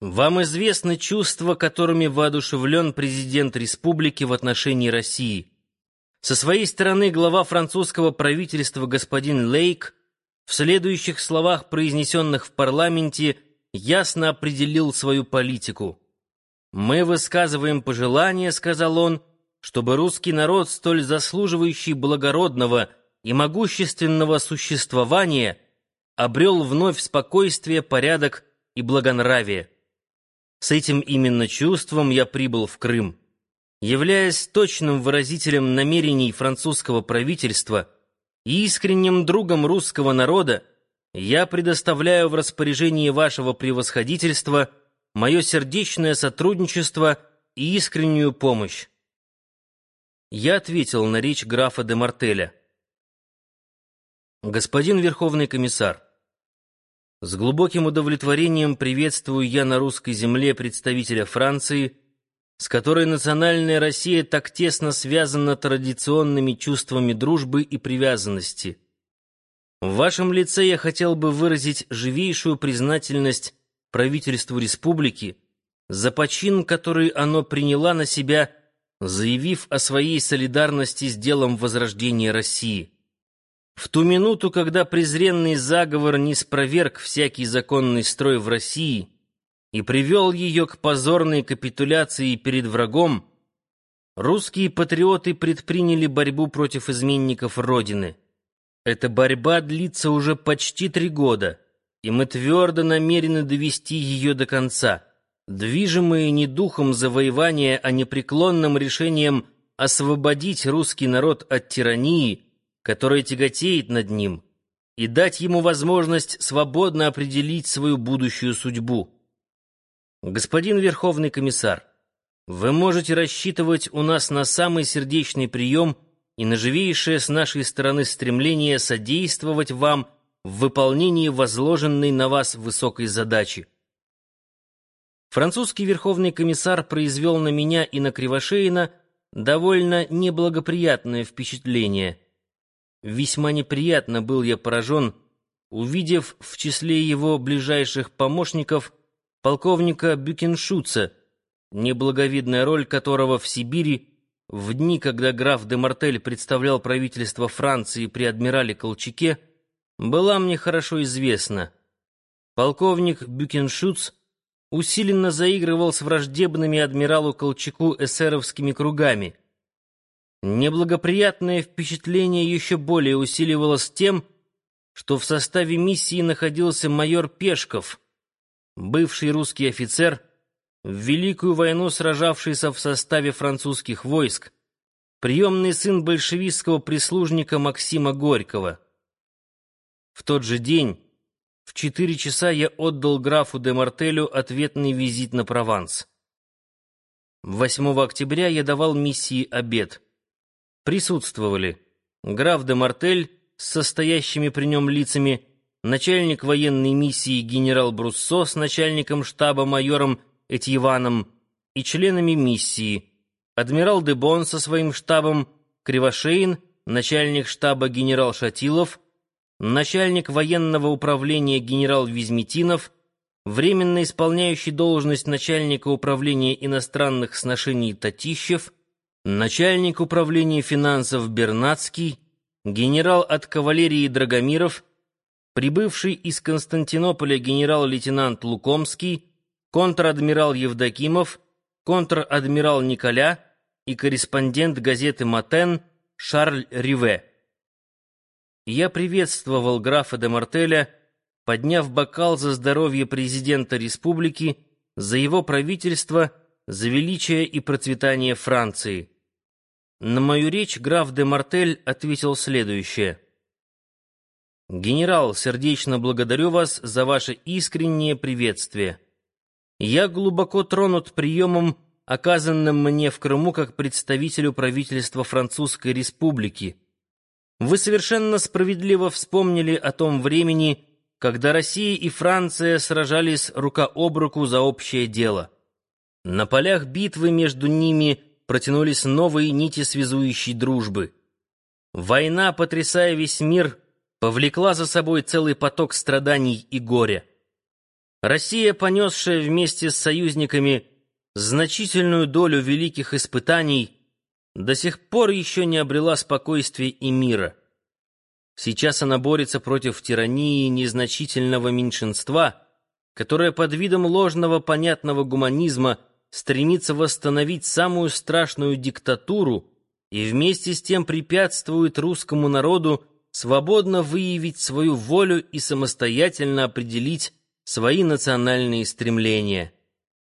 Вам известны чувства, которыми воодушевлен президент республики в отношении России. Со своей стороны глава французского правительства господин Лейк в следующих словах, произнесенных в парламенте, ясно определил свою политику. «Мы высказываем пожелание, — сказал он, — чтобы русский народ, столь заслуживающий благородного и могущественного существования, обрел вновь спокойствие, порядок и благонравие. С этим именно чувством я прибыл в Крым. Являясь точным выразителем намерений французского правительства и искренним другом русского народа, я предоставляю в распоряжение вашего превосходительства мое сердечное сотрудничество и искреннюю помощь. Я ответил на речь графа де Мартеля. Господин Верховный комиссар, с глубоким удовлетворением приветствую я на русской земле представителя Франции, с которой национальная Россия так тесно связана традиционными чувствами дружбы и привязанности. В вашем лице я хотел бы выразить живейшую признательность правительству республики за почин, который оно приняло на себя, заявив о своей солидарности с делом возрождения России. В ту минуту, когда презренный заговор не спроверг всякий законный строй в России и привел ее к позорной капитуляции перед врагом, русские патриоты предприняли борьбу против изменников Родины. Эта борьба длится уже почти три года, и мы твердо намерены довести ее до конца, движимые не духом завоевания, а непреклонным решением освободить русский народ от тирании – которая тяготеет над ним, и дать ему возможность свободно определить свою будущую судьбу. Господин Верховный комиссар, вы можете рассчитывать у нас на самый сердечный прием и на живейшее с нашей стороны стремление содействовать вам в выполнении возложенной на вас высокой задачи. Французский Верховный комиссар произвел на меня и на Кривошеина довольно неблагоприятное впечатление — Весьма неприятно был я поражен, увидев в числе его ближайших помощников полковника Бюкеншуца, неблаговидная роль которого в Сибири в дни, когда граф де Мартель представлял правительство Франции при адмирале Колчаке, была мне хорошо известна. Полковник Бюкеншуц усиленно заигрывал с враждебными адмиралу Колчаку эсеровскими кругами — Неблагоприятное впечатление еще более усиливалось тем, что в составе миссии находился майор Пешков, бывший русский офицер, в Великую войну сражавшийся в составе французских войск, приемный сын большевистского прислужника Максима Горького. В тот же день, в четыре часа, я отдал графу де Мартелю ответный визит на Прованс. 8 октября я давал миссии обед — присутствовали. Граф де Мартель с состоящими при нем лицами, начальник военной миссии генерал Бруссо с начальником штаба майором Этьеваном и членами миссии, адмирал де Бон со своим штабом, Кривошеин, начальник штаба генерал Шатилов, начальник военного управления генерал Визметинов, временно исполняющий должность начальника управления иностранных сношений Татищев, начальник управления финансов Бернацкий, генерал от кавалерии Драгомиров, прибывший из Константинополя генерал-лейтенант Лукомский, контр-адмирал Евдокимов, контр-адмирал Николя и корреспондент газеты «Матен» Шарль Риве. Я приветствовал графа де Мартеля, подняв бокал за здоровье президента республики, за его правительство, за величие и процветание Франции. На мою речь граф де Мартель ответил следующее. «Генерал, сердечно благодарю вас за ваше искреннее приветствие. Я глубоко тронут приемом, оказанным мне в Крыму как представителю правительства Французской Республики. Вы совершенно справедливо вспомнили о том времени, когда Россия и Франция сражались рука об руку за общее дело. На полях битвы между ними – протянулись новые нити связующей дружбы. Война, потрясая весь мир, повлекла за собой целый поток страданий и горя. Россия, понесшая вместе с союзниками значительную долю великих испытаний, до сих пор еще не обрела спокойствия и мира. Сейчас она борется против тирании незначительного меньшинства, которое под видом ложного понятного гуманизма стремится восстановить самую страшную диктатуру и вместе с тем препятствует русскому народу свободно выявить свою волю и самостоятельно определить свои национальные стремления.